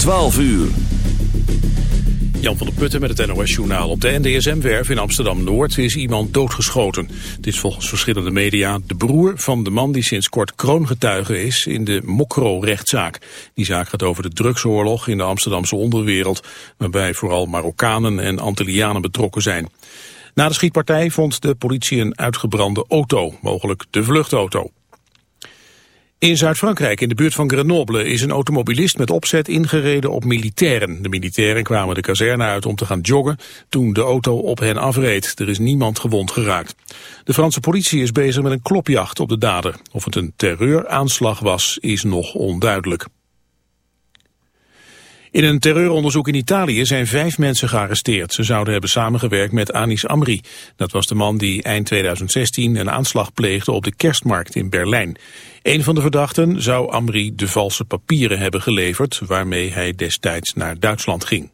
12 uur. Jan van der Putten met het NOS-journaal. Op de NDSM-werf in Amsterdam-Noord is iemand doodgeschoten. Het is volgens verschillende media de broer van de man die sinds kort kroongetuige is in de Mokro-rechtszaak. Die zaak gaat over de drugsoorlog in de Amsterdamse onderwereld, waarbij vooral Marokkanen en Antillianen betrokken zijn. Na de schietpartij vond de politie een uitgebrande auto, mogelijk de vluchtauto. In Zuid-Frankrijk, in de buurt van Grenoble, is een automobilist met opzet ingereden op militairen. De militairen kwamen de kazerne uit om te gaan joggen toen de auto op hen afreed. Er is niemand gewond geraakt. De Franse politie is bezig met een klopjacht op de dader. Of het een terreuraanslag was, is nog onduidelijk. In een terreuronderzoek in Italië zijn vijf mensen gearresteerd. Ze zouden hebben samengewerkt met Anis Amri. Dat was de man die eind 2016 een aanslag pleegde op de kerstmarkt in Berlijn. Een van de verdachten zou Amri de valse papieren hebben geleverd... waarmee hij destijds naar Duitsland ging.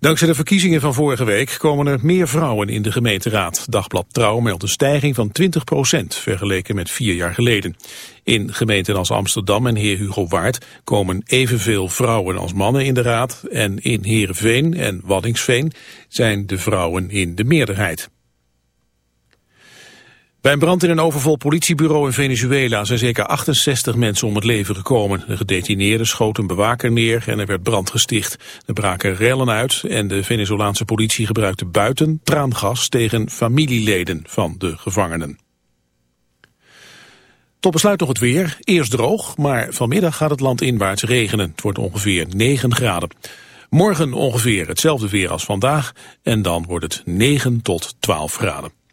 Dankzij de verkiezingen van vorige week komen er meer vrouwen in de gemeenteraad. Dagblad Trouw meldt een stijging van 20% vergeleken met vier jaar geleden. In gemeenten als Amsterdam en Heer Hugo Waard komen evenveel vrouwen als mannen in de raad. En in Heerenveen en Waddingsveen zijn de vrouwen in de meerderheid. Bij een brand in een overvol politiebureau in Venezuela zijn zeker 68 mensen om het leven gekomen. De gedetineerde schoot een bewaker neer en er werd brand gesticht. Er braken rellen uit en de Venezolaanse politie gebruikte buiten traangas tegen familieleden van de gevangenen. Tot besluit nog het weer. Eerst droog, maar vanmiddag gaat het land inwaarts regenen. Het wordt ongeveer 9 graden. Morgen ongeveer hetzelfde weer als vandaag en dan wordt het 9 tot 12 graden.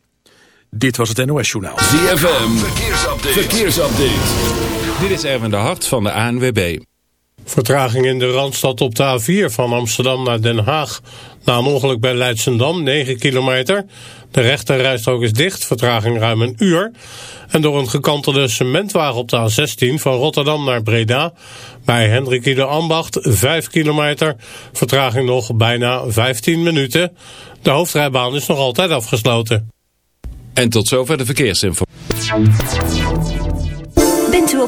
Dit was het NOS Journaal. ZFM, verkeersupdate. verkeersupdate. Dit is Erwin de Hart van de ANWB. Vertraging in de Randstad op de A4 van Amsterdam naar Den Haag. Na een ongeluk bij Leidsendam, 9 kilometer. De rechterrijstrook is dicht, vertraging ruim een uur. En door een gekantelde cementwagen op de A16 van Rotterdam naar Breda... bij Hendrik Ieder Ambacht, 5 kilometer. Vertraging nog bijna 15 minuten. De hoofdrijbaan is nog altijd afgesloten. En tot zover de verkeersinformatie.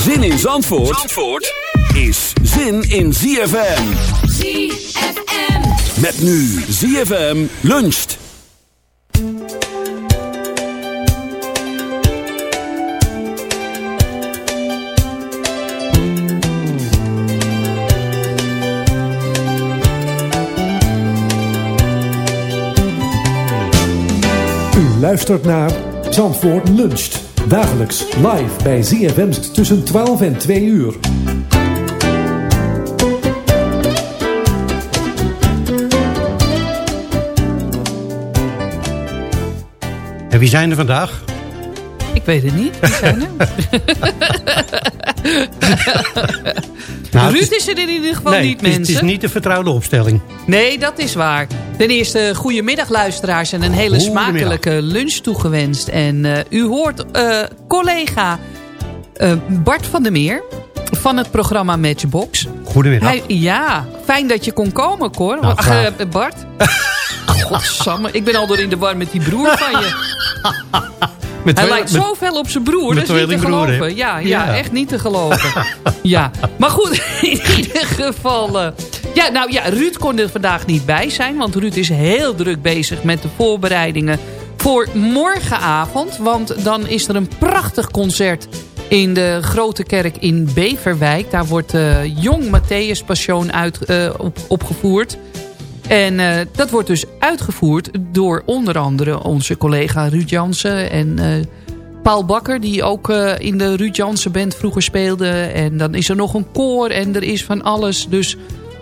Zin in Zandvoort, Zandvoort is zin in ZFM. ZFM. Met nu ZFM luncht. U luistert naar Zandvoort luncht. Dagelijks live bij ZFM tussen 12 en 2 uur. En wie zijn er vandaag? Ik weet het niet. Wie zijn er? Nou, Ruud het is er in ieder geval nee, niet, mensen. het is niet de vertrouwde opstelling. Nee, dat is waar. Ten eerste, goedemiddag luisteraars en een hele smakelijke lunch toegewenst. En eh, u hoort eh, collega eh, Bart van der Meer van het programma Matchbox. Goedemiddag. Hij, ja, fijn dat je kon komen, Cor. Nou, Ach, Bart. Godsamme, ik ben al door in de war met die broer van je. Met Hij lijkt met- zo fel op zijn broer, dat is niet te geloven. Ja, ja, Ja. echt niet te geloven. ja, maar goed, in ieder geval... ja, nou ja, Ruud kon er vandaag niet bij zijn. Want Ruud is heel druk bezig met de voorbereidingen voor morgenavond. Want dan is er een prachtig concert in de Grote Kerk in Beverwijk. Daar wordt eh Jong Matthäus Passion uit, eh, op, opgevoerd. En eh, dat wordt dus uitgevoerd door onder andere onze collega Ruud Jansen en Paul Bakker... die ook in de Ruud Jansen band vroeger speelde. En dan is er nog een koor en er is van alles. Dus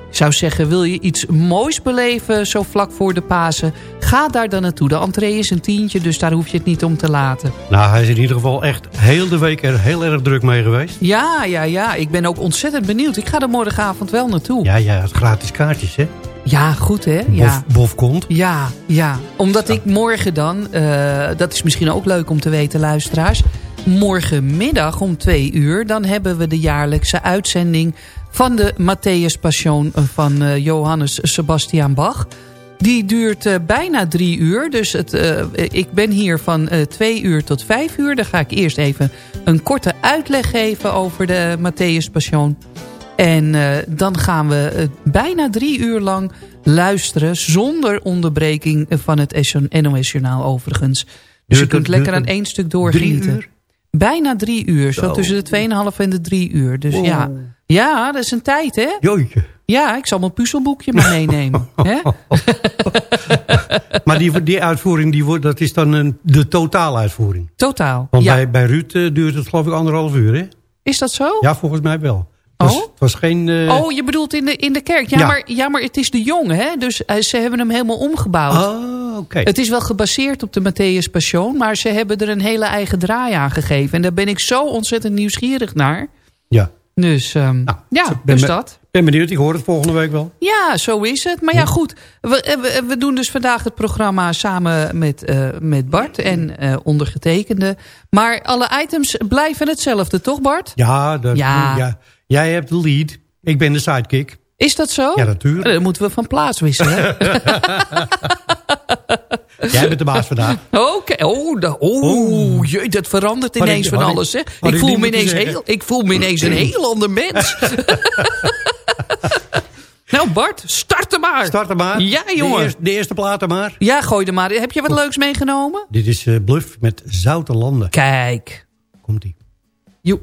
ik zou zeggen, wil je iets moois beleven zo vlak voor de Pasen... ga daar dan naartoe. De entree is een tientje, dus daar hoef je het niet om te laten. Nou, hij is in ieder geval echt heel de week er heel erg druk mee geweest. Ja, ja, ja. Ik ben ook ontzettend benieuwd. Ik ga er morgenavond wel naartoe. Ja, ja, gratis kaartjes, hè? Ja, goed hè? Ja. Bof, Bof komt. Ja, ja. Omdat ik morgen dan, eh, dat is misschien ook leuk om te weten luisteraars. Morgenmiddag om twee uur, dan hebben we de jaarlijkse uitzending van de Matthäus Passion van eh, Johannes Sebastian Bach. Die duurt eh, bijna drie uur. Dus het, eh, ik ben hier van twee uur tot vijf uur. Dan ga ik eerst even een korte uitleg geven over de Matthäus Passion. En dan gaan we bijna drie uur lang luisteren... zonder onderbreking van het NOS-journaal overigens. Dus je kunt het- lekker aan één stuk doorgenieten. drie uur? Bijna drie uur, zo Zo. tussen de 2,5 en de drie uur. Dus Wow. ja. Ja, dat is een tijd hè? Jootje. Ja, ik zal mijn puzzelboekje maar meenemen. hè? Maar die, die uitvoering, die wordt, dat is dan een, de totaaluitvoering. Totaal, Want ja. bij, bij Ruud eh, duurt het geloof ik anderhalf uur, hè? Is dat zo? Ja, volgens mij wel. Dus Oh? Het was geen... eh, Oh, je bedoelt in de, in de kerk. Ja, Ja. Maar, ja, maar het is de jongen, hè? Dus eh, ze hebben hem helemaal omgebouwd. Ah, oké. Het is wel gebaseerd op de Matthäus Passion, maar ze hebben er een hele eigen draai aan gegeven. En daar ben ik zo ontzettend nieuwsgierig naar. Ja. Dus Nou, ja, ik ben dus dat. ben benieuwd, ik hoor het volgende week wel. Ja, zo is het. Maar ja, goed. We, eh, we, we doen dus vandaag het programma samen met, eh, met Bart en eh, ondergetekende. Maar alle items blijven hetzelfde, toch Bart? Ja, dat, Ja. ja. jij hebt de lead. Ik ben de sidekick. Is dat zo? Ja, natuurlijk. Dan moeten we van plaats wisselen. Jij bent de baas vandaag. Oké, oh, oh, jee, dat verandert ik- ineens van alles. Hè? Ik, voel me ineens heel, ik voel me ineens een heel ander mens. nou Bart, start er maar. Start er maar. Ja, De jongen. eerste, de eerste platen maar. Ja, gooi er maar. Heb je wat leuks meegenomen? Dit is eh, Bluff met Zoute Landen. Kijk. Komt-ie. Joep.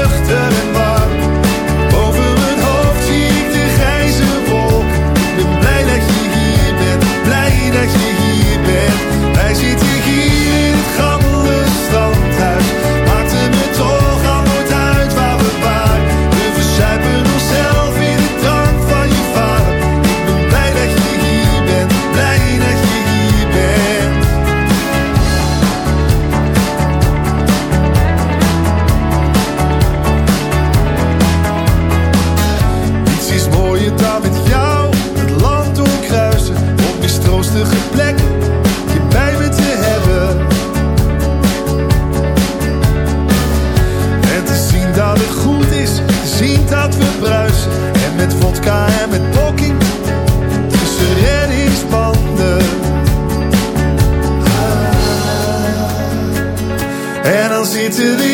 dan zitten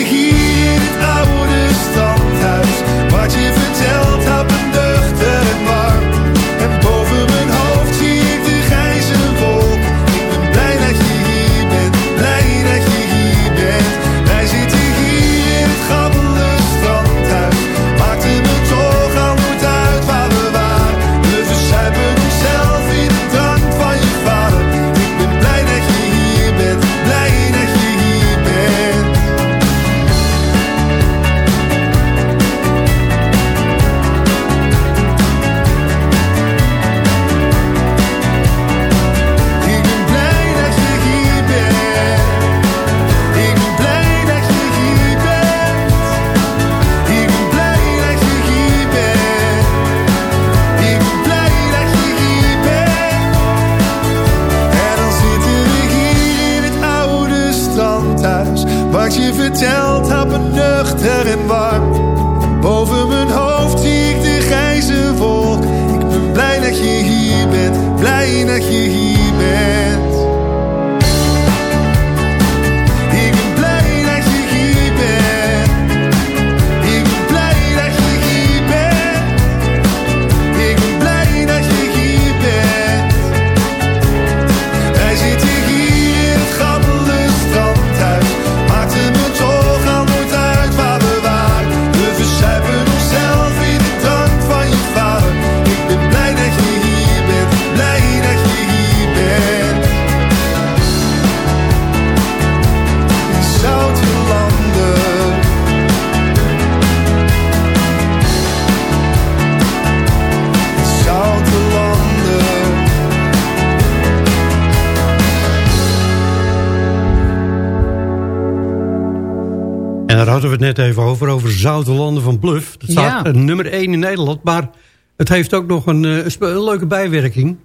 hadden we het net even over, over Zoute Landen van Bluff. Dat staat Ja. nummer 1 in Nederland, maar het heeft ook nog een, eh, een spe- een leuke bijwerking.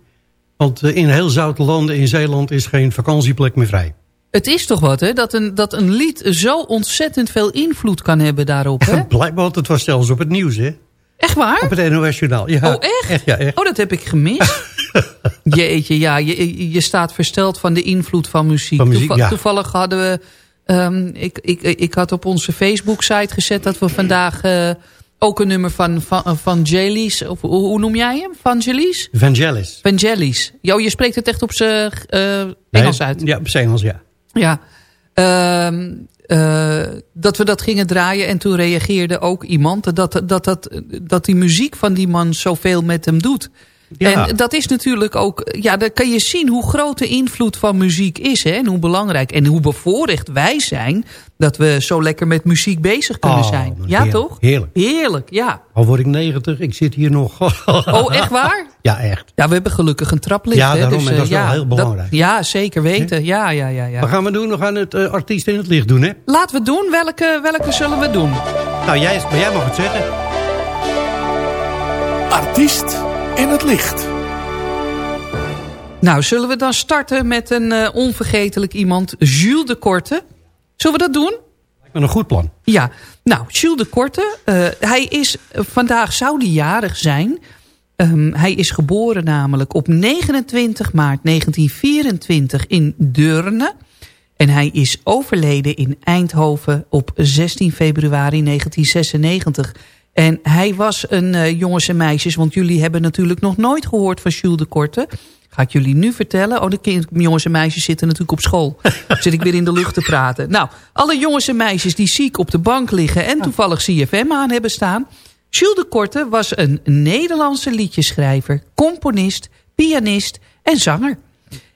Want eh, in heel Zoute Landen in Zeeland is geen vakantieplek meer vrij. Het is toch wat, hè? Dat een, dat een lied zo ontzettend veel invloed kan hebben daarop, hè? Blijkbaar, want het was zelfs op het nieuws, hè? Echt waar? Op het NOS-journaal. Ja, Oh, echt? echt? Ja, echt. Oh, dat heb ik gemist. Jeetje, ja, je, je staat versteld van de invloed van muziek. Van muziek, ja. Toevallig hadden we... ehm, ik, ik, ik had op onze Facebook-site gezet dat we vandaag eh, ook een nummer van, van, van. Of, hoe, hoe noem jij hem? Van Jalies? Vangelis. Vangelis. Jo, je spreekt het echt op zijn eh, Engels Nee, uit. Ja, op zijn Engels, ja. Ja. Ehm, eh, dat we dat gingen draaien en toen reageerde ook iemand... Dat, dat, dat, dat die muziek van die man zoveel met hem doet. Ja. En dat is natuurlijk ook... Ja, dan kan je zien hoe groot de invloed van muziek is. Hè, en hoe belangrijk. En hoe bevoorrecht wij zijn... dat we zo lekker met muziek bezig kunnen Oh, zijn. Ja, heerlijk, toch? heerlijk. Heerlijk, ja. Al word ik 90, ik zit hier nog. Oh, echt waar? Ja, echt. Ja, we hebben gelukkig een traplicht. Ja, hè, dus, en dat is eh, wel heel belangrijk. ja, zeker weten. Ja, ja, ja, ja. Wat gaan we doen? We gaan het eh, artiest in het licht doen, hè? Laten we doen. Welke, welke zullen we doen? Nou, jij, maar jij mag het zeggen. Artiest in het licht. Nou, zullen we dan starten met een eh, onvergetelijk iemand, Jules de Korte. Zullen we dat doen? Met een goed plan. Ja, nou, Jules de Korte, eh, hij is, vandaag zou die jarig zijn. Ehm, hij is geboren namelijk op 29 maart 1924 in Deurne. En hij is overleden in Eindhoven op 16 februari 1996. En hij was een eh, jongens en meisjes, want jullie hebben natuurlijk nog nooit gehoord van Jules de Korte. Ga ik jullie nu vertellen. Oh, de kind, jongens en meisjes zitten natuurlijk op school. Zit ik weer in de lucht te praten. Nou, alle jongens en meisjes die ziek op de bank liggen... en toevallig CFM aan hebben staan... Jules de Korte was een Nederlandse liedjeschrijver, componist, pianist en zanger.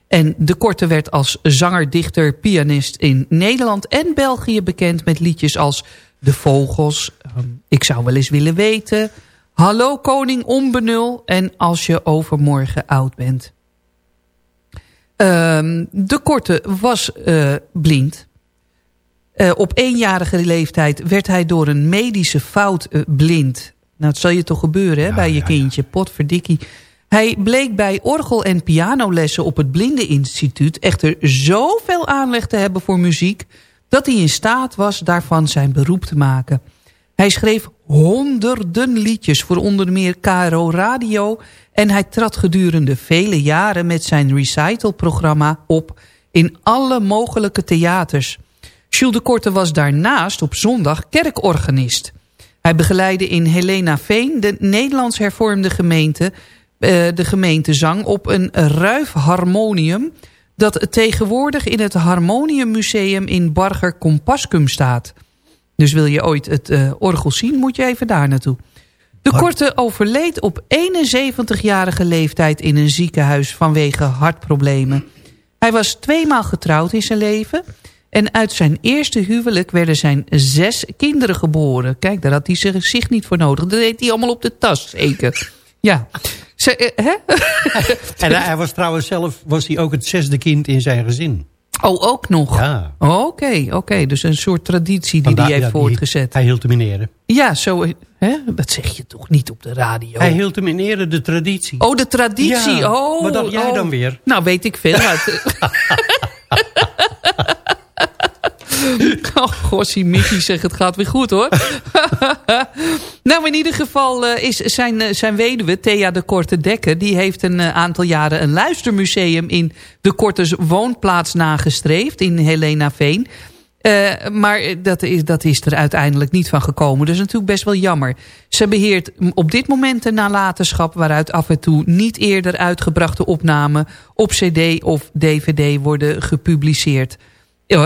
En de Korte werd als zanger, dichter, pianist in Nederland en België bekend... met liedjes als De Vogels, ehm, Ik zou wel eens willen weten... Hallo koning onbenul en Als je overmorgen oud bent. Ehm, de Korte was eh, blind. Eh, op eenjarige leeftijd werd hij door een medische fout eh, blind. Nou, het zal je toch gebeuren hè, bij je kindje, potverdikkie. Hij bleek bij orgel- en pianolessen op het Blindeninstituut... echter zoveel aanleg te hebben voor muziek... dat hij in staat was daarvan zijn beroep te maken. Hij schreef honderden liedjes voor onder meer KRO Radio... en hij trad gedurende vele jaren met zijn recitalprogramma op... in alle mogelijke theaters. Jules de Korte was daarnaast op zondag kerkorganist. Hij begeleidde in Helena Veen de Nederlands hervormde gemeente... eh, de gemeentezang op een ruif harmonium... dat tegenwoordig in het Harmoniummuseum in Barger Compascum staat... Dus wil je ooit het eh, orgel zien, moet je even daar naartoe. De Korte overleed op 71-jarige leeftijd in een ziekenhuis vanwege hartproblemen. Hij was tweemaal getrouwd in zijn leven. En uit zijn eerste huwelijk werden zijn zes kinderen geboren. Kijk, daar had hij zich, zich niet voor nodig. Dat deed hij allemaal op de tas, zeker. Ja. Ze, eh, hè? En hij was trouwens zelf was hij ook het zesde kind in zijn gezin. Oh, ook nog? Ja. Oké, oké. Dus een soort traditie die hij heeft ja, voortgezet. Hij hield hem in ere. Ja, zo, hè? dat zeg je toch niet op de radio? Hij hield hem in ere, de traditie. Oh, de traditie. Ja, oh, wat dacht jij oh. dan weer? Nou, weet ik veel uit. Oh, gossie, Mickey zegt het gaat weer goed hoor. nou, in ieder geval uh, is zijn, uh, zijn weduwe, Thea de Korte Dekker... die heeft een uh, aantal jaren een luistermuseum in de Kortes woonplaats nagestreefd... in Helena Veen. maar dat is, dat is er uiteindelijk niet van gekomen. Dus natuurlijk best wel jammer. Ze beheert op dit moment een nalatenschap... waaruit af en toe niet eerder uitgebrachte opnamen... op cd of dvd worden gepubliceerd...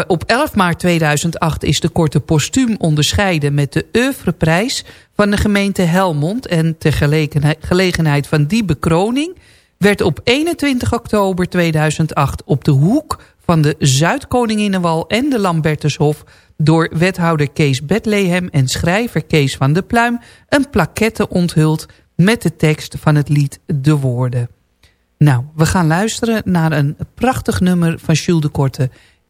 Op 11 maart 2008 is de korte postuum onderscheiden met de oeuvreprijs van de gemeente Helmond. En ter gelegenheid van die bekroning werd op 21 oktober 2008 op de hoek van de Zuidkoninginnenwal en de Lambertushof door wethouder Kees Bethlehem en schrijver Kees van de Pluim een plaquette onthuld met de tekst van het lied De Woorden. Nou, we gaan luisteren naar een prachtig nummer van Jules de Korte...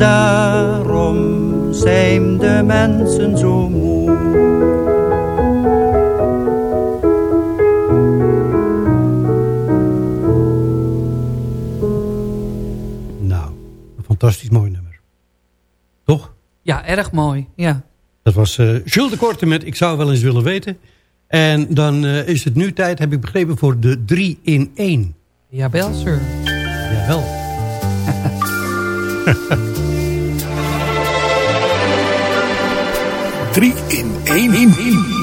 Daarom zijn de mensen zo moe. Nou, een fantastisch mooi nummer. Toch? Ja, erg mooi, ja. Dat was uh, Jules de Korte met Ik zou wel eens willen weten. En dan uh, is het nu tijd, heb ik begrepen, voor de 3 in 1. Jawel, sir. Jawel. 3 in 1 in 1.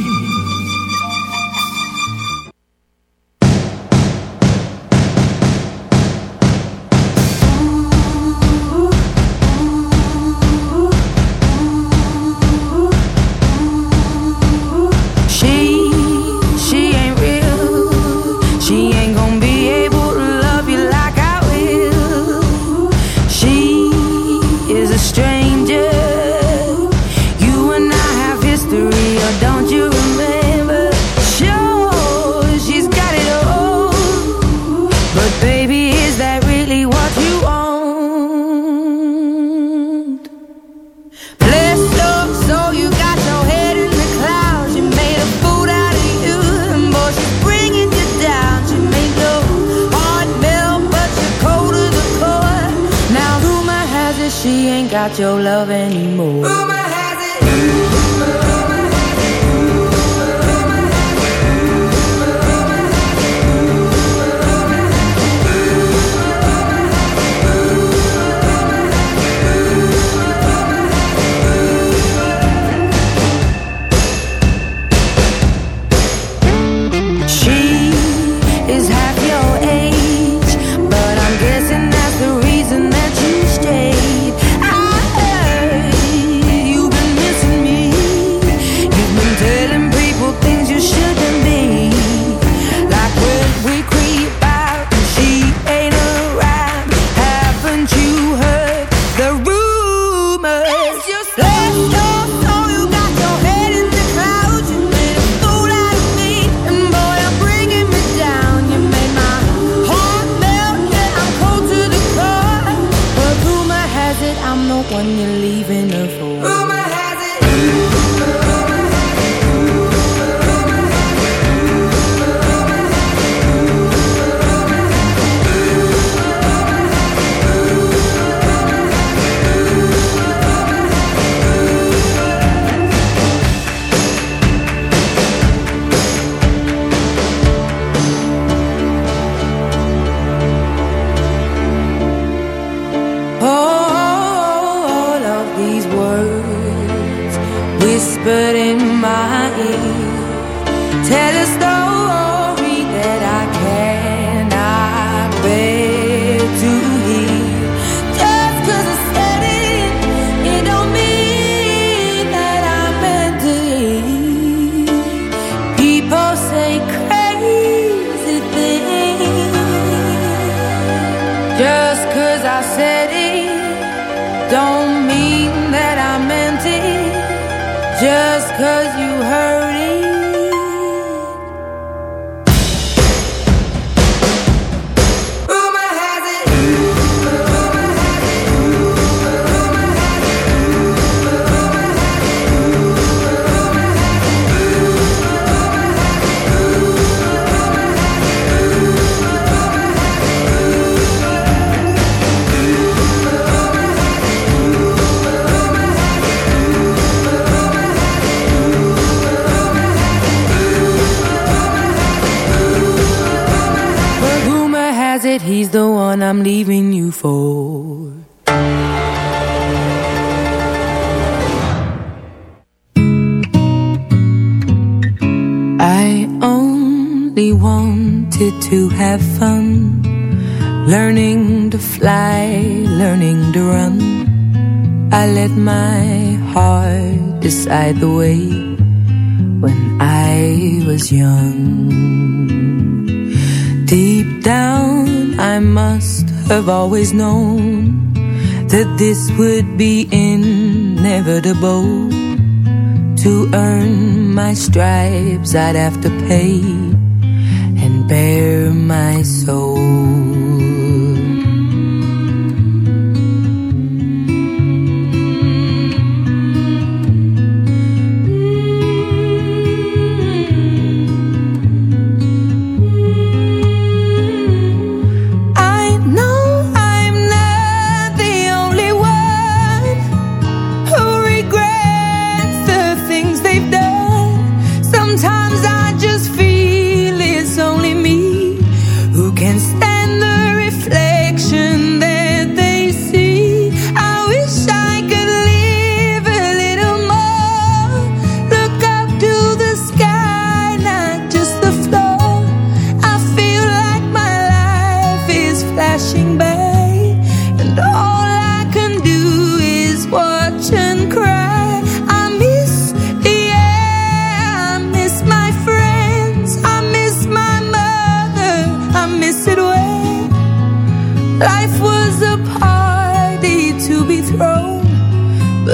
he's the one I'm leaving you for. I only wanted to have fun, learning to fly, learning to run. I let my heart decide the way when I was young. Deep down I must have always known that this would be inevitable. To earn my stripes, I'd have to pay and bear my soul.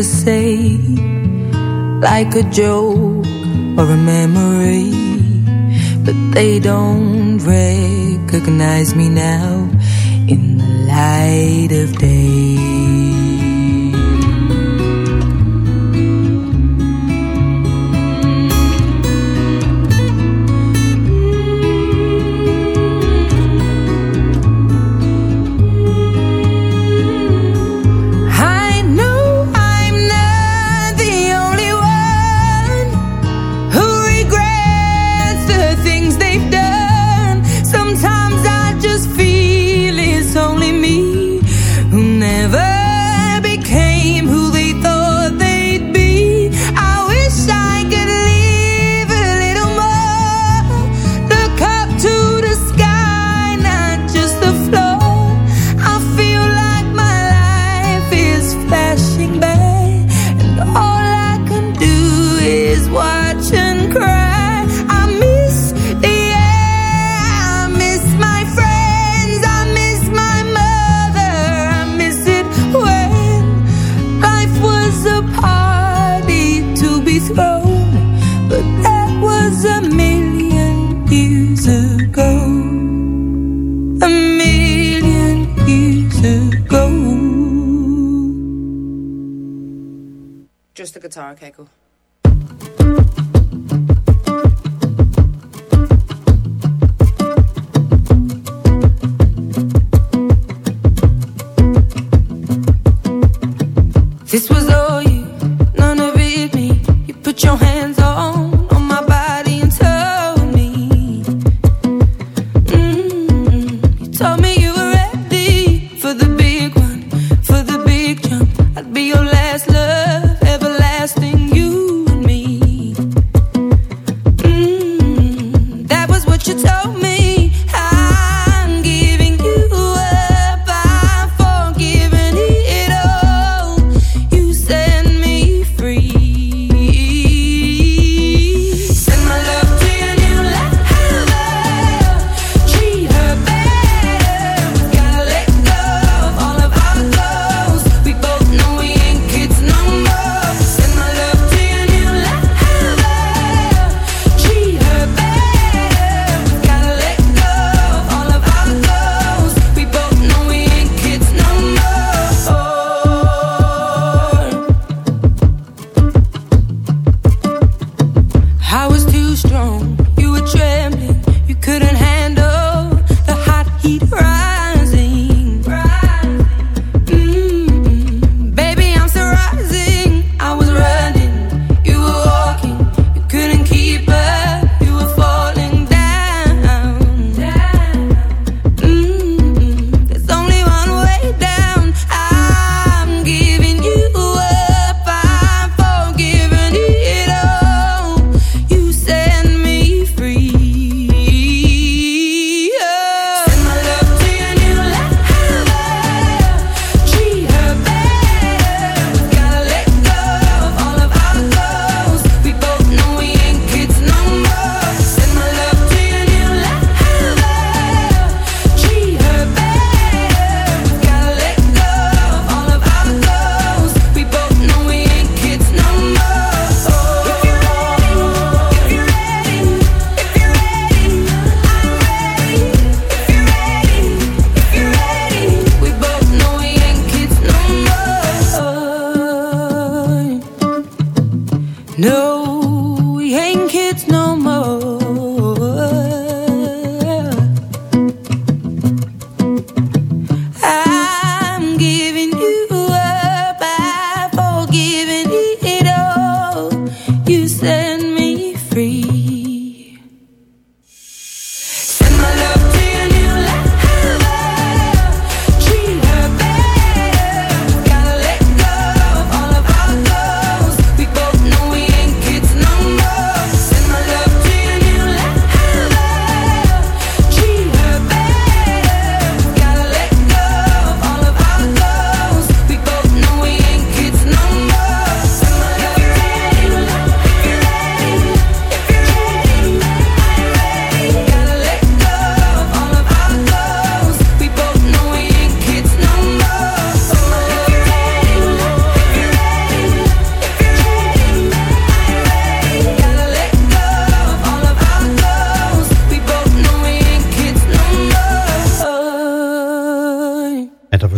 to say Like a joke or a memory But they don't recognize me now In the light of day. the guitar, okay, cool. This was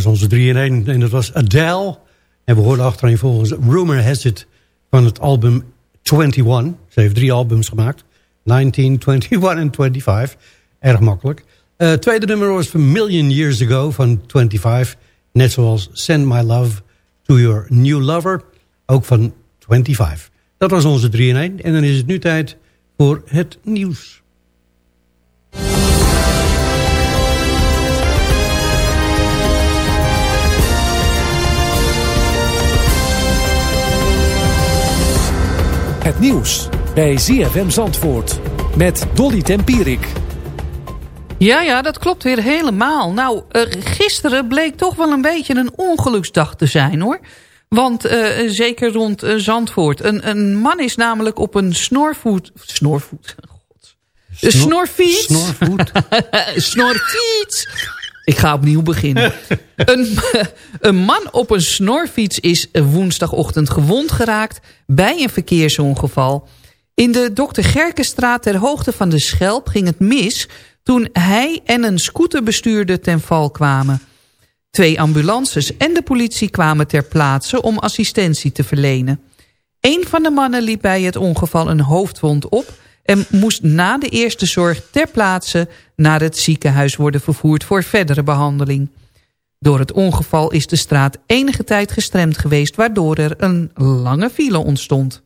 was onze 3 in 1 en dat was Adele. En we hoorden achterin volgens Rumor Has It van het album 21. Ze heeft drie albums gemaakt. 19, 21 en 25. Erg makkelijk. Uh, tweede nummer was van Million Years Ago van 25. Net zoals Send My Love to Your New Lover. Ook van 25. Dat was onze 3 in 1. En dan is het nu tijd voor het nieuws. Het nieuws bij ZFM Zandvoort met Dolly Tempierik. Ja, ja, dat klopt weer helemaal. Nou, eh, gisteren bleek toch wel een beetje een ongeluksdag te zijn, hoor. Want eh, zeker rond eh, Zandvoort. Een, een man is namelijk op een snorvoet... Snorvoet? God. Snorfiets. Snorvoet. snorfiets ik ga opnieuw beginnen. een, een, man op een snorfiets is woensdagochtend gewond geraakt... bij een verkeersongeval. In de Dr. Gerkenstraat ter hoogte van de Schelp ging het mis... toen hij en een scooterbestuurder ten val kwamen. Twee ambulances en de politie kwamen ter plaatse om assistentie te verlenen. Een van de mannen liep bij het ongeval een hoofdwond op en moest na de eerste zorg ter plaatse naar het ziekenhuis worden vervoerd voor verdere behandeling. Door het ongeval is de straat enige tijd gestremd geweest... waardoor er een lange file ontstond.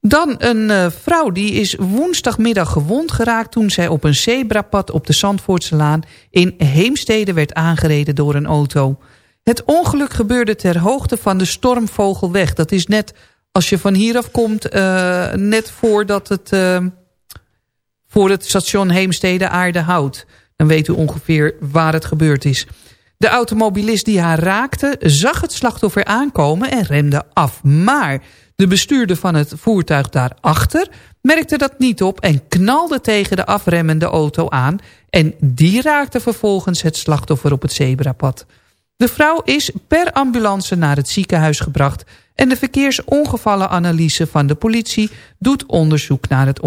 Dan een uh, vrouw die is woensdagmiddag gewond geraakt... toen zij op een zebrapad op de Zandvoortselaan in Heemstede werd aangereden door een auto. Het ongeluk gebeurde ter hoogte van de Stormvogelweg. Dat is net als je van hieraf komt, uh, net voordat het, uh, voor het station Heemstede aarde houdt. Dan weet u ongeveer waar het gebeurd is. De automobilist die haar raakte zag het slachtoffer aankomen en remde af. Maar de bestuurder van het voertuig daarachter merkte dat niet op... en knalde tegen de afremmende auto aan... en die raakte vervolgens het slachtoffer op het zebrapad. De vrouw is per ambulance naar het ziekenhuis gebracht... en de verkeersongevallenanalyse van de politie doet onderzoek naar het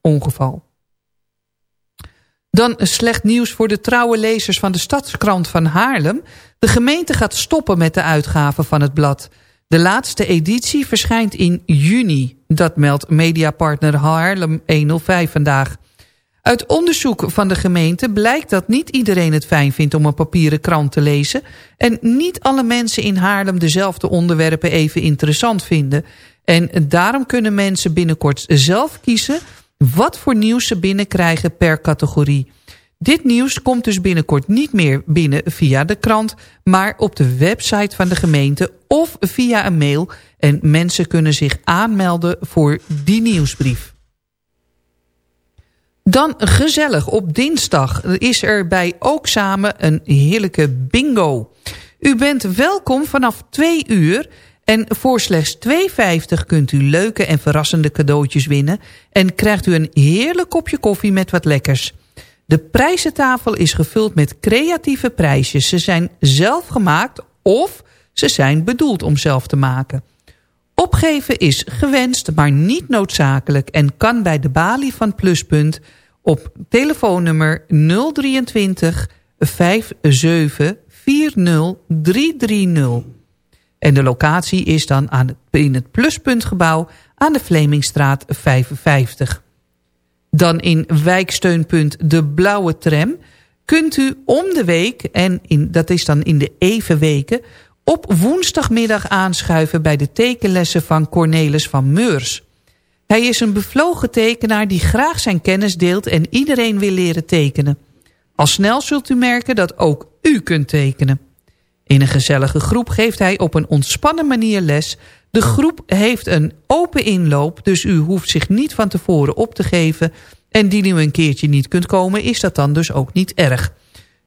ongeval. Dan slecht nieuws voor de trouwe lezers van de Stadskrant van Haarlem. De gemeente gaat stoppen met de uitgaven van het blad. De laatste editie verschijnt in juni. Dat meldt mediapartner Haarlem 105 vandaag. Uit onderzoek van de gemeente blijkt dat niet iedereen het fijn vindt om een papieren krant te lezen. En niet alle mensen in Haarlem dezelfde onderwerpen even interessant vinden. En daarom kunnen mensen binnenkort zelf kiezen wat voor nieuws ze binnenkrijgen per categorie. Dit nieuws komt dus binnenkort niet meer binnen via de krant... maar op de website van de gemeente of via een mail... en mensen kunnen zich aanmelden voor die nieuwsbrief. Dan gezellig, op dinsdag is er bij Ook Samen een heerlijke bingo. U bent welkom vanaf 2 uur... En voor slechts 2,50 kunt u leuke en verrassende cadeautjes winnen... en krijgt u een heerlijk kopje koffie met wat lekkers. De prijzentafel is gevuld met creatieve prijsjes. Ze zijn zelf gemaakt of ze zijn bedoeld om zelf te maken. Opgeven is gewenst, maar niet noodzakelijk... en kan bij de balie van Pluspunt op telefoonnummer 023 57 40 330. En de locatie is dan aan het, in het Pluspuntgebouw aan de Vlemingstraat 55. Dan in wijksteunpunt De Blauwe Tram kunt u om de week, en in, dat is dan in de evenweken... op woensdagmiddag aanschuiven bij de tekenlessen van Cornelis van Meurs. Hij is een bevlogen tekenaar die graag zijn kennis deelt... en iedereen wil leren tekenen. Al snel zult u merken dat ook u kunt tekenen. In een gezellige groep geeft hij op een ontspannen manier les. De groep heeft een open inloop, dus u hoeft zich niet van tevoren op te geven. En die nu een keertje niet kunt komen, is dat dan dus ook niet erg.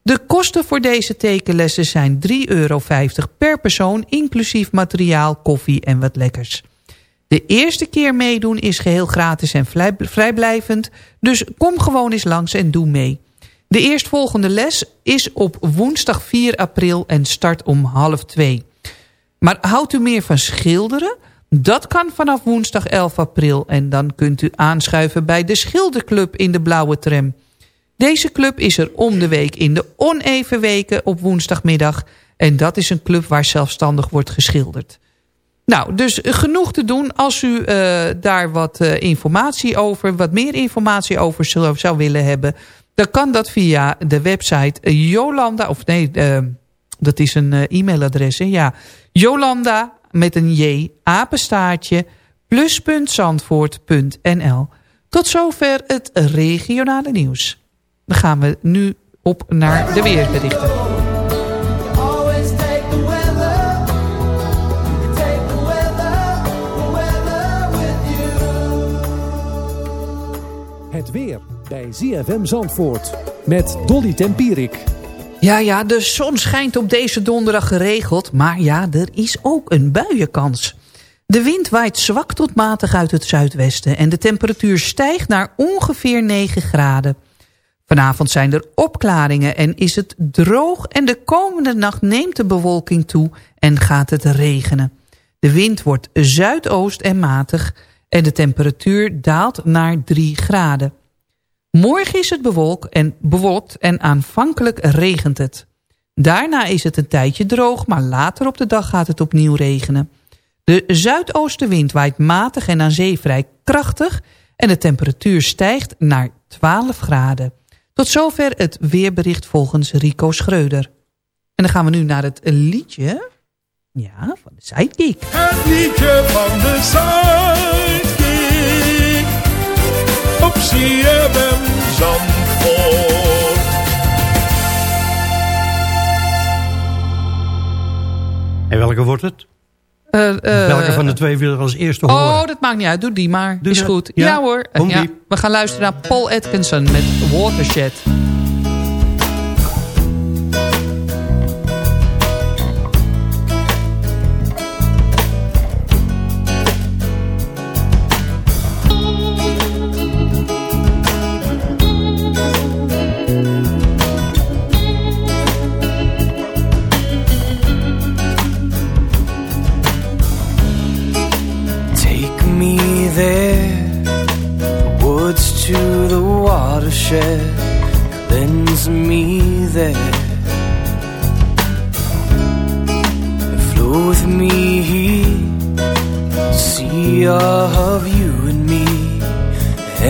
De kosten voor deze tekenlessen zijn 3,50 euro per persoon... inclusief materiaal, koffie en wat lekkers. De eerste keer meedoen is geheel gratis en vrijblijvend... dus kom gewoon eens langs en doe mee. De eerstvolgende les is op woensdag 4 april en start om half 2. Maar houdt u meer van schilderen? Dat kan vanaf woensdag 11 april en dan kunt u aanschuiven bij de Schilderclub in de Blauwe Tram. Deze club is er om de week in de oneven weken op woensdagmiddag en dat is een club waar zelfstandig wordt geschilderd. Nou, dus genoeg te doen als u uh, daar wat uh, informatie over, wat meer informatie over zou, willen hebben dan kan dat via de website Jolanda, of nee, dat is een e-mailadres. Ja, Jolanda met een J, apenstaartje, plus.zandvoort.nl. Tot zover het regionale nieuws. Dan gaan we nu op naar de weerberichten. Het weer bij ZFM Zandvoort met Dolly Tempierik. Ja, ja, de zon schijnt op deze donderdag geregeld, maar ja, er is ook een buienkans. De wind waait zwak tot matig uit het zuidwesten en de temperatuur stijgt naar ongeveer 9 graden. Vanavond zijn er opklaringen en is het droog en de komende nacht neemt de bewolking toe en gaat het regenen. De wind wordt zuidoost en matig En de temperatuur daalt naar 3 graden. Morgen is het bewolkt en, bewolkt en aanvankelijk regent het. Daarna is het een tijdje droog, maar later op de dag gaat het opnieuw regenen. De zuidoostenwind waait matig en aan zee vrij krachtig... en de temperatuur stijgt naar 12 graden. Tot zover het weerbericht volgens Rico Schreuder. En dan gaan we nu naar het liedje... Ja, van de Sidekick. Het liedje van de Sidekick. Op CFM Zandvoort. En welke wordt het? Eh, eh, welke van de twee wil er als eerste horen? Oh, dat maakt niet uit. Doe die maar. Doe is dat? goed. Ja? Ja, hoor. Ja. We gaan luisteren naar Paul Atkinson met Watershed. The watershed, cleanse me there. Flow with me, see of you and me,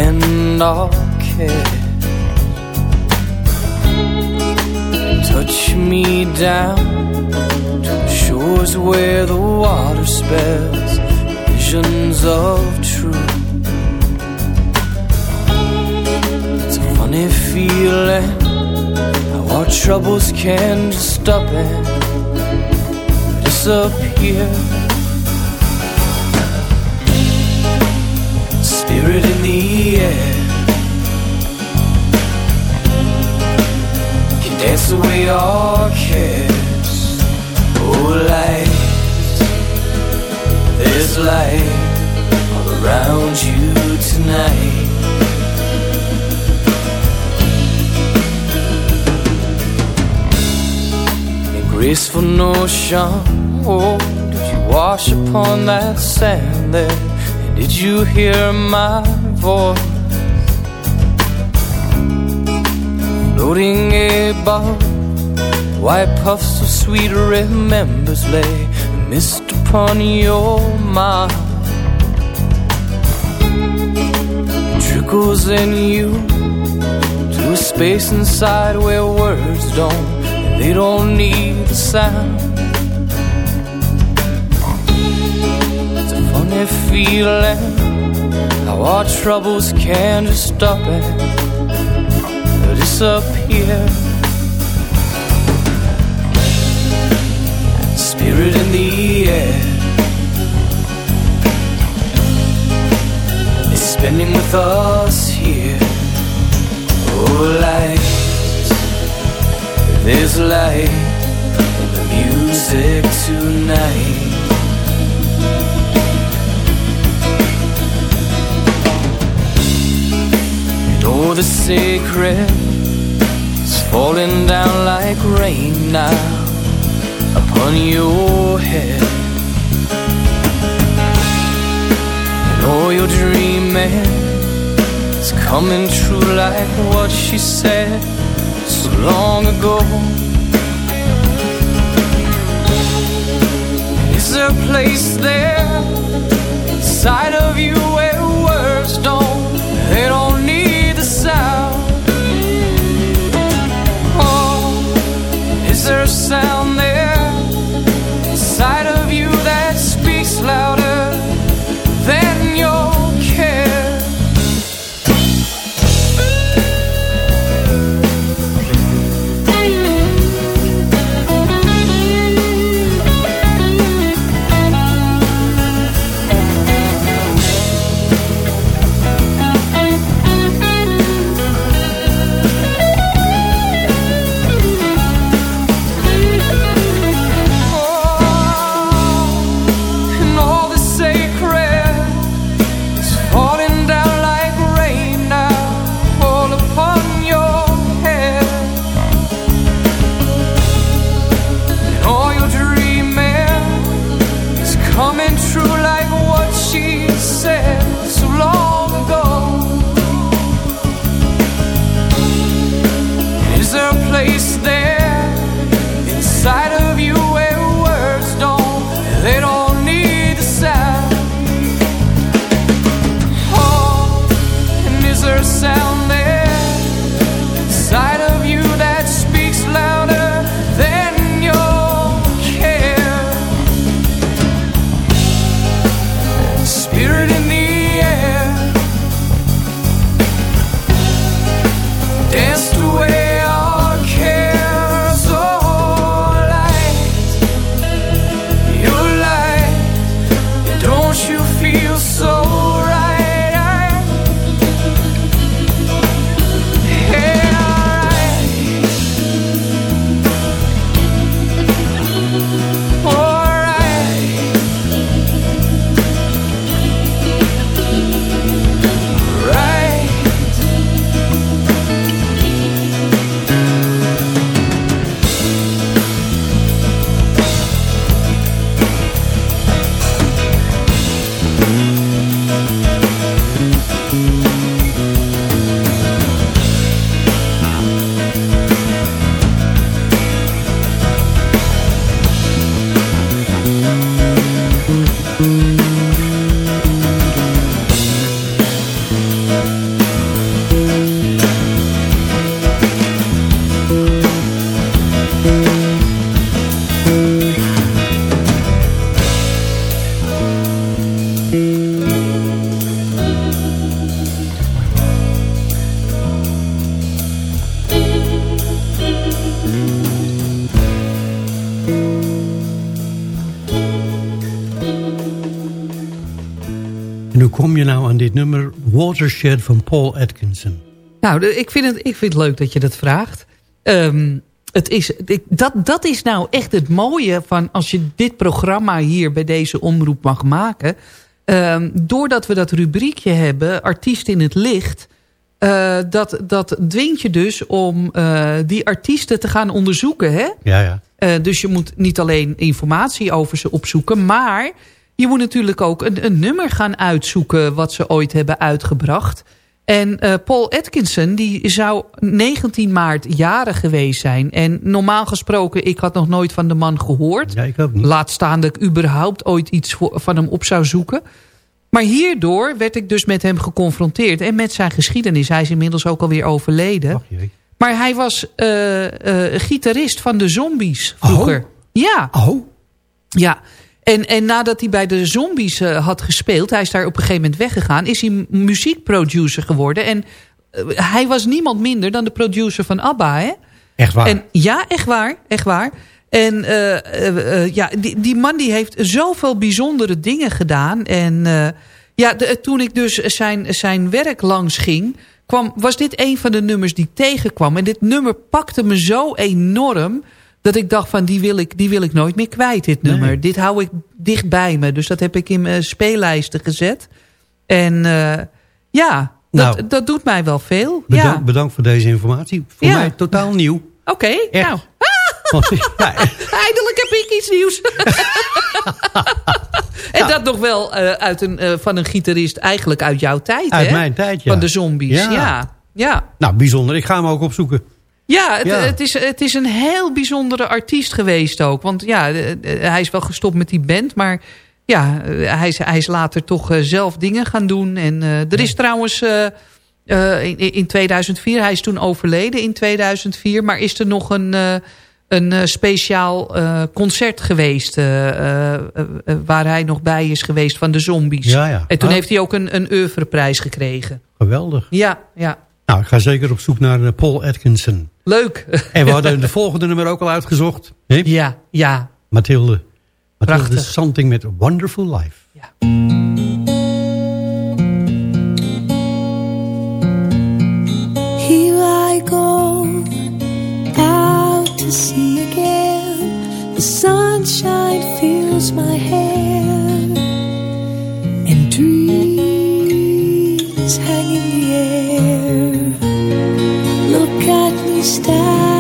and all care. Touch me down to the shores where the water spells visions of truth. Funny feeling how our troubles can just stop and disappear. Spirit in the air can dance away our cares. Oh, light. There's light all around you tonight. Graceful notion, oh, did you wash upon that sand there? And did you hear my voice? Floating above, white puffs of sweet remembers lay mist upon your mind. Trickles in you to a space inside where words don't, they don't need the sound. It's a funny feeling how our troubles can just stop and disappear. There's light in the music tonight. And oh, the sacred is falling down like rain now upon your head. And all your dreaming is coming true like what she said long ago. Is there a place there inside of you where words don't, they don't need the sound? Oh, is there a sound kom je nou aan dit nummer Watershed van Paul Atkinson? Nou, ik vind, het, ik vind het leuk dat je dat vraagt. Ehm, het is, ik- dat, dat is nou echt het mooie van als je dit programma hier bij deze omroep mag maken. Ehm, doordat we dat rubriekje hebben, artiest in het licht... eh, dat, dat dwingt je dus om eh, die artiesten te gaan onderzoeken. Hè? Ja, ja. Eh, dus je moet niet alleen informatie over ze opzoeken... maar je moet natuurlijk ook een, een nummer gaan uitzoeken... wat ze ooit hebben uitgebracht. En eh, Paul Atkinson die zou 19 maart jarig geweest zijn. En normaal gesproken, ik had nog nooit van de man gehoord. Ja, ik ook niet. Laat staan dat ik überhaupt ooit iets voor- van hem op zou zoeken. Maar hierdoor werd ik dus met hem geconfronteerd. En met zijn geschiedenis. Hij is inmiddels ook alweer overleden. Maar hij was eh, eh, gitarist van de Zombies vroeger. Ja. Oh. Ja. En, en nadat hij bij de Zombies eh, had gespeeld... hij is daar op een gegeven moment weggegaan... is hij muziekproducer geworden. En eh, hij was niemand minder dan de producer van ABBA. Hè? Echt waar? En, ja, echt waar. Echt waar. En eh, ja, die, die man die heeft zoveel bijzondere dingen gedaan. En ja, de- toen ik dus zijn, zijn werk langs ging... Kwam, was dit een van de nummers die tegenkwam. En dit nummer pakte me zo enorm... dat ik dacht van die wil ik, die wil ik nooit meer kwijt, dit nummer. Dit hou ik dicht bij me. Dus dat heb ik in mijn speellijsten gezet. En eh, ja, dat, Nou. dat doet mij wel veel. Bedankt, ja. bedankt voor deze informatie. Voor Ja. mij totaal nieuw. Oké, nou. Ja, Eindelijk heb ik iets nieuws. en dat nog wel eh, uit een, eh, van een gitarist eigenlijk uit jouw tijd. Uit hè? mijn tijd, ja. Van de zombies, Ja. ja. ja. nou, bijzonder. Ik ga hem ook opzoeken. Ja, het, Ja. Het, is, het is een heel bijzondere artiest geweest ook. Want ja, hij is wel gestopt met die band. Maar ja, eh, hij is, hij is later toch eh, zelf dingen gaan doen. En eh, er is trouwens in, in 2004... Hij is toen overleden in 2004. Maar is er nog een, een speciaal concert geweest... waar hij nog bij is geweest van de zombies. Ja, ja. En toen Ah. heeft hij ook een, een oeuvreprijs gekregen. Geweldig. Ja, ja. Nou, ik ga zeker op zoek naar eh, Paul Atkinson. Leuk. En we hadden de volgende nummer ook al uitgezocht. Ja, ja. Mathilde. Mathilde Prachtig. Something met Wonderful Life. Here I go out to sea again. The sunshine fills my hair, and dreams hang stars.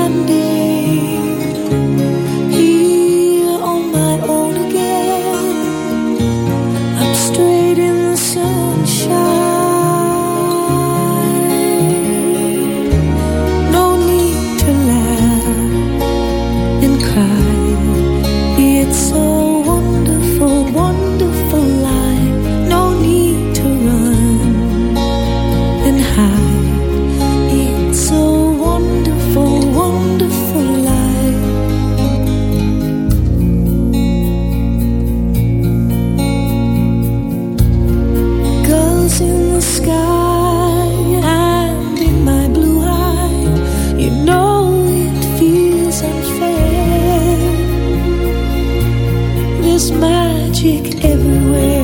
Magic everywhere,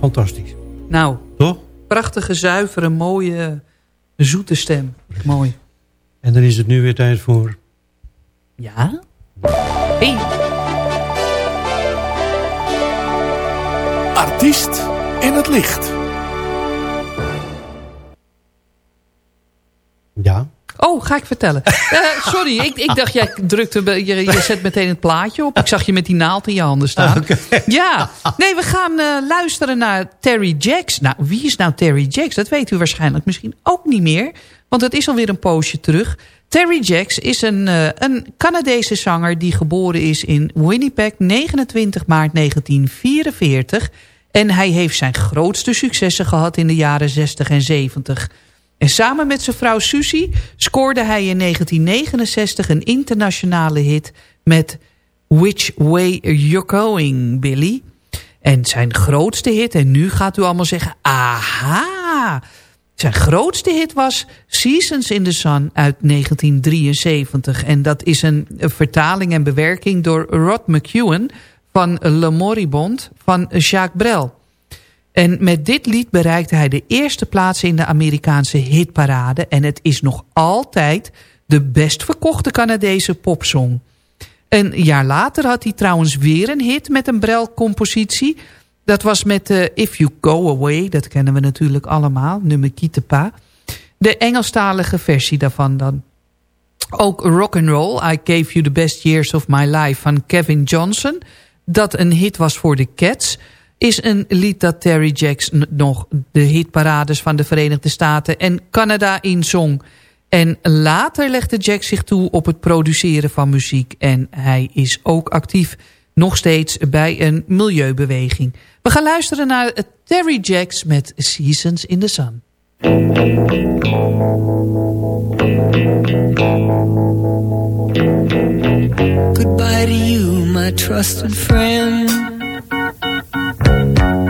Fantastisch. Nou, Toch? prachtige, zuivere, mooie, zoete stem. Mooi. En dan is het nu weer tijd voor... Ja? Hey. Artiest in het licht. Oh, ga ik vertellen. Eh, sorry, ik, ik dacht, jij drukte, je, je zet meteen het plaatje op. Ik zag je met die naald in je handen staan. Ja, nee, we gaan eh, luisteren naar Terry Jacks. Nou, wie is nou Terry Jacks? Dat weet u waarschijnlijk misschien ook niet meer. Want het is alweer een poosje terug. Terry Jacks is een, eh, een Canadese zanger die geboren is in Winnipeg 29 maart 1944. En hij heeft zijn grootste successen gehad in de jaren 60 en 70. En samen met zijn vrouw Susie scoorde hij in 1969 een internationale hit met Which Way You're Going, Billy. En zijn grootste hit, en nu gaat u allemaal zeggen, aha... Zijn grootste hit was Seasons in the Sun uit 1973. En dat is een vertaling en bewerking door Rod McEwen van Le Moribond van Jacques Brel. En met dit lied bereikte hij de eerste plaats in de Amerikaanse hitparade. En het is nog altijd de best verkochte Canadese popsong. Een jaar later had hij trouwens weer een hit met een Brel-compositie. Dat was met uh, If You Go Away, dat kennen we natuurlijk allemaal, nummer pas. De Engelstalige versie daarvan dan. Ook Rock and Roll, I Gave You the Best Years of My Life van Kevin Johnson. Dat een hit was voor de Cats is een lied dat Terry Jacks nog de hitparades van de Verenigde Staten en Canada inzong. En later legde Jack zich toe op het produceren van muziek. En hij is ook actief nog steeds bij een milieubeweging. We gaan luisteren naar Terry Jacks met Seasons in the Sun. Goodbye to you, my trusted friend.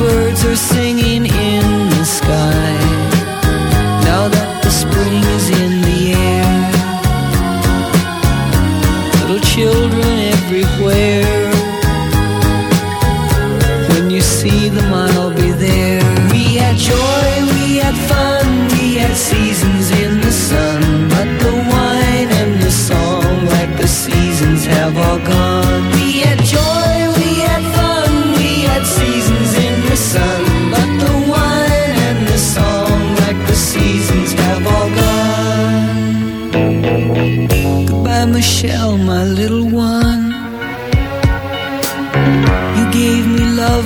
birds are singing in the sky. Now that the spring is in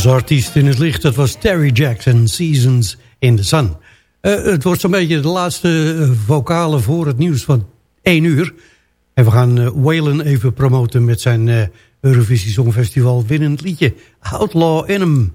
Onze artiest in het licht, dat was Terry Jackson, Seasons in the Sun. Uh, het wordt zo'n beetje de laatste uh, vocale voor het nieuws van 1 uur. En we gaan uh, Waylon even promoten met zijn Eurovisie Songfestival winnend liedje. Outlaw in hem.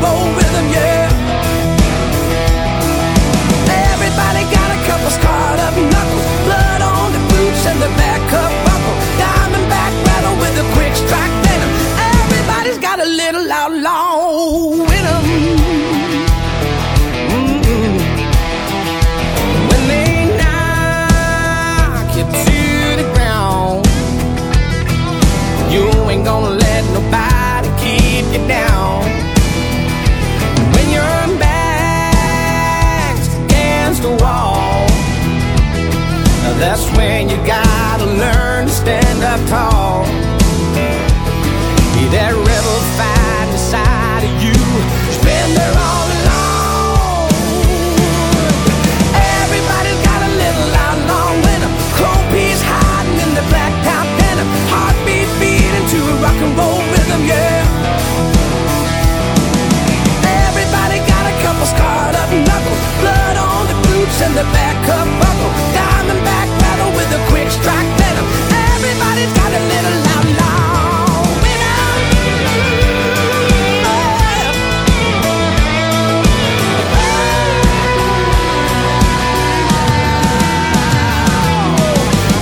to and the back up buckle. Diamondback rattle with a quick strike venom. Everybody's got a little outlaw in 'em.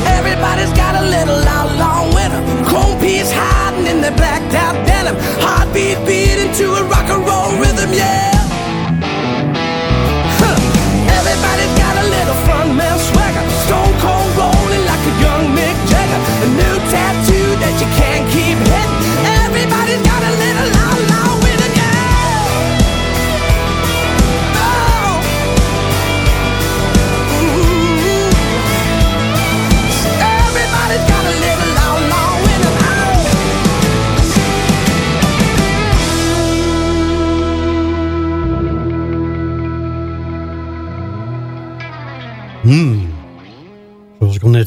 Everybody's got a little outlaw. Chrome peas hiding in the blacked out denim. Heartbeat beating to a rock and roll rhythm,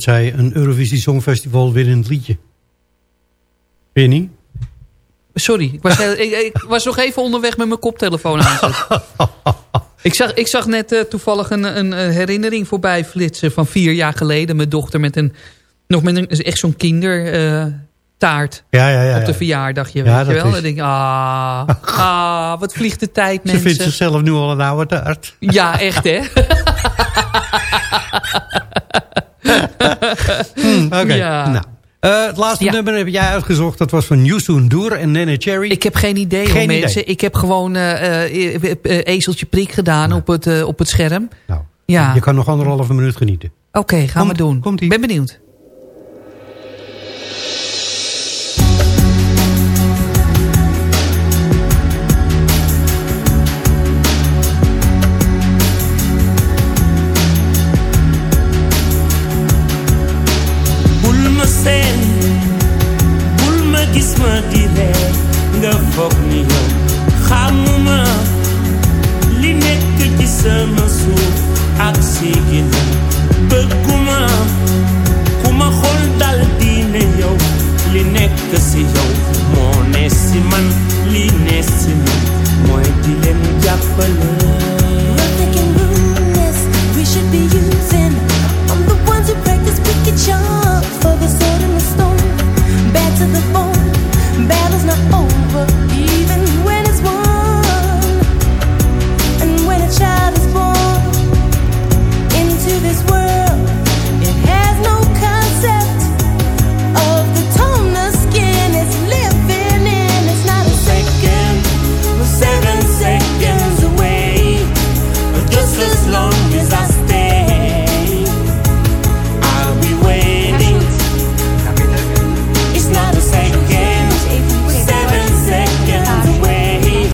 Zei, een Eurovisie Songfestival winnend liedje. Vind je niet? Sorry, ik was, ik, ik was nog even onderweg met mijn koptelefoon aan. ik, zag, ik zag net eh, toevallig een, een eh, herinnering voorbij flitsen van vier jaar geleden. Mijn dochter met een, nog met een, echt zo'n kindertaart Ja, ja, ja. op de ja. verjaardagje. Ja, weet je wel? is- Dan denk ik, ah, ah, wat vliegt de tijd Ze vindt mensen. zichzelf nu al een oude taart. Ja, echt hè? Hmm, Oké, Ja. nou. Eh, het laatste Ja. nummer heb jij uitgezocht. Dat was van Yusun Doer en Nene Cherry. Ik heb geen idee Geen idee. mensen. Ik heb gewoon eh, ezeltje prik gedaan op, het, op het scherm. Nou, ja. Je kan nog anderhalve minuut genieten. Oké, gaan Komt- we doen. Ben benieuwd. sama We should be using I'm the ones who practice wicked charm for the sword and the stone. To the bone, battle's not over.